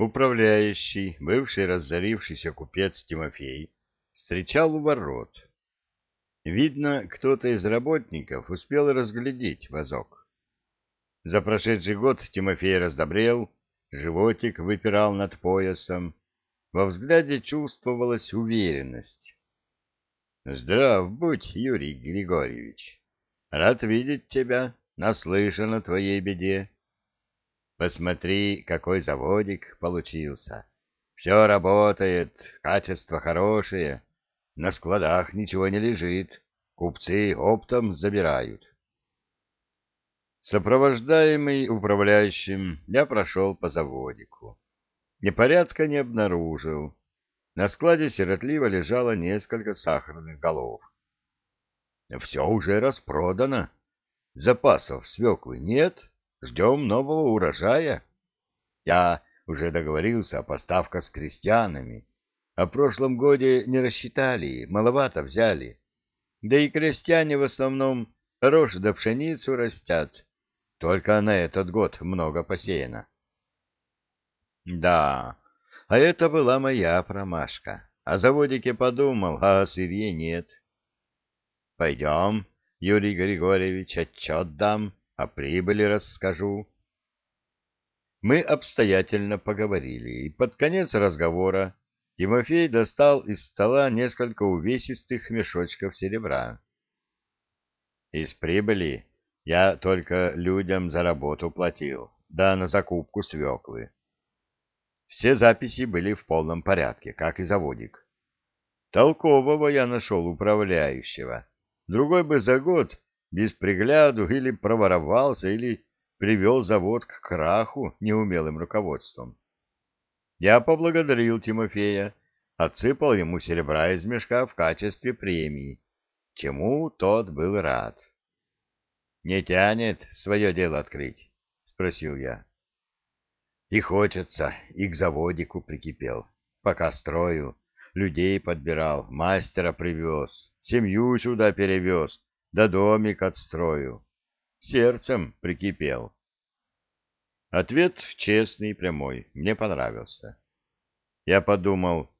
Управляющий, бывший разорившийся купец Тимофей, встречал у ворот. Видно, кто-то из работников успел разглядеть вазок. За прошедший год Тимофей раздобрел, животик выпирал над поясом, во взгляде чувствовалась уверенность. — Здрав будь, Юрий Григорьевич. Рад видеть тебя, наслышан о твоей беде. Посмотри, какой заводик получился. Все работает, качество хорошее, на складах ничего не лежит, купцы оптом забирают. Сопровождаемый управляющим, я прошел по заводику. Непорядка не обнаружил. На складе сиротливо лежало несколько сахарных голов. Все уже распродано. Запасов свеклы нет, Ждем нового урожая. Я уже договорился о поставках с крестьянами. О прошлом годе не рассчитали, маловато взяли. Да и крестьяне в основном рожь да пшеницу растят. Только на этот год много посеяно. Да, а это была моя промашка. О заводике подумал, а о сырье нет. Пойдем, Юрий Григорьевич, отчет дам о прибыли расскажу. Мы обстоятельно поговорили, и под конец разговора Тимофей достал из стола несколько увесистых мешочков серебра. Из прибыли я только людям за работу платил, да на закупку свеклы. Все записи были в полном порядке, как и заводик. Толкового я нашел управляющего. Другой бы за год без пригляду или проворовался, или привел завод к краху неумелым руководством. Я поблагодарил Тимофея, отсыпал ему серебра из мешка в качестве премии, чему тот был рад. — Не тянет свое дело открыть? — спросил я. — И хочется, и к заводику прикипел. Пока строю, людей подбирал, мастера привез, семью сюда перевез, да домик отстрою. Сердцем прикипел. Ответ честный и прямой, мне понравился. Я подумал,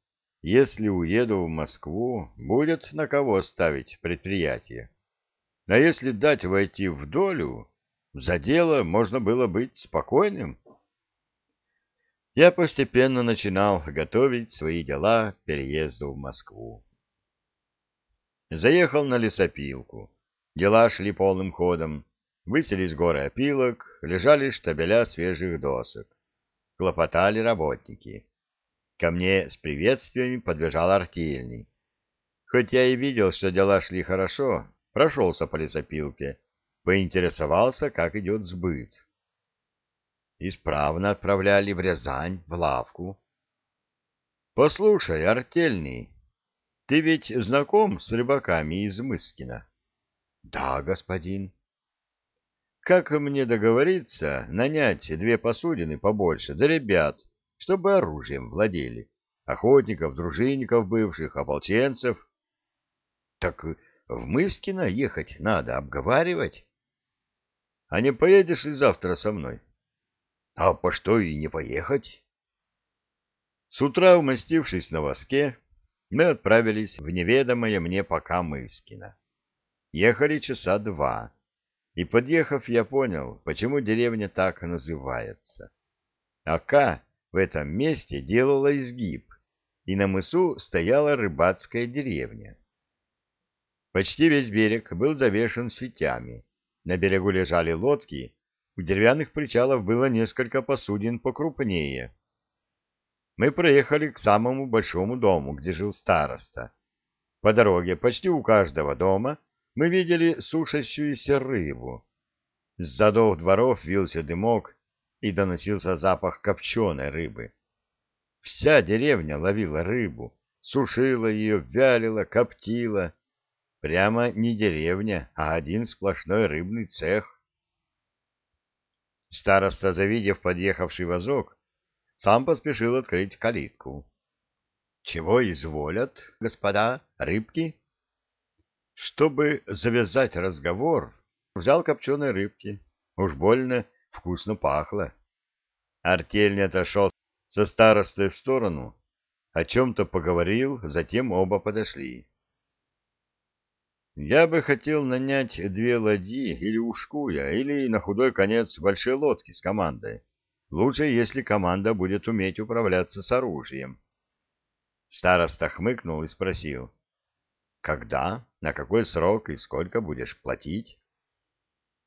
если уеду в Москву, будет на кого ставить предприятие. А если дать войти в долю, за дело можно было быть спокойным. Я постепенно начинал готовить свои дела к переезду в Москву. Заехал на лесопилку Дела шли полным ходом. Выселись горы опилок, лежали штабеля свежих досок. Клопотали работники. Ко мне с приветствиями подбежал артельный. Хоть я и видел, что дела шли хорошо, прошелся по лесопилке, поинтересовался, как идет сбыт. Исправно отправляли в Рязань, в лавку. — Послушай, артельный, ты ведь знаком с рыбаками из Мыскина? — Да, господин. — Как мне договориться нанять две посудины побольше, да ребят, чтобы оружием владели? Охотников, дружинников бывших, ополченцев. — Так в Мыскино ехать надо, обговаривать. — А не поедешь ли завтра со мной? — А по что и не поехать? С утра, умастившись на воске, мы отправились в неведомое мне пока Мыскино. Ехали часа два, и, подъехав, я понял, почему деревня так называется. Ака в этом месте делала изгиб, и на мысу стояла рыбацкая деревня. Почти весь берег был завешен сетями. На берегу лежали лодки, у деревянных причалов было несколько посудин покрупнее. Мы проехали к самому большому дому, где жил староста. По дороге почти у каждого дома мы видели сушащуюся рыбу. С задов дворов вился дымок, и доносился запах копченой рыбы. Вся деревня ловила рыбу, сушила ее, вялила, коптила. Прямо не деревня, а один сплошной рыбный цех. Староста, завидев подъехавший вазок, сам поспешил открыть калитку. — Чего изволят, господа, рыбки? Чтобы завязать разговор, взял копченой рыбки. Уж больно вкусно пахло. Артель не отошел со старостой в сторону, о чем-то поговорил, затем оба подошли. Я бы хотел нанять две ладьи или ушкуя, или на худой конец большой лодки с командой. Лучше, если команда будет уметь управляться с оружием. Староста хмыкнул и спросил. Когда, на какой срок и сколько будешь платить?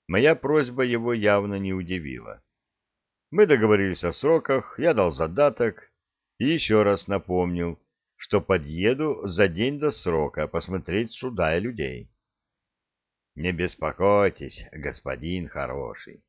Моя просьба его явно не удивила. Мы договорились о сроках, я дал задаток и еще раз напомнил, что подъеду за день до срока посмотреть суда и людей. Не беспокойтесь, господин хороший.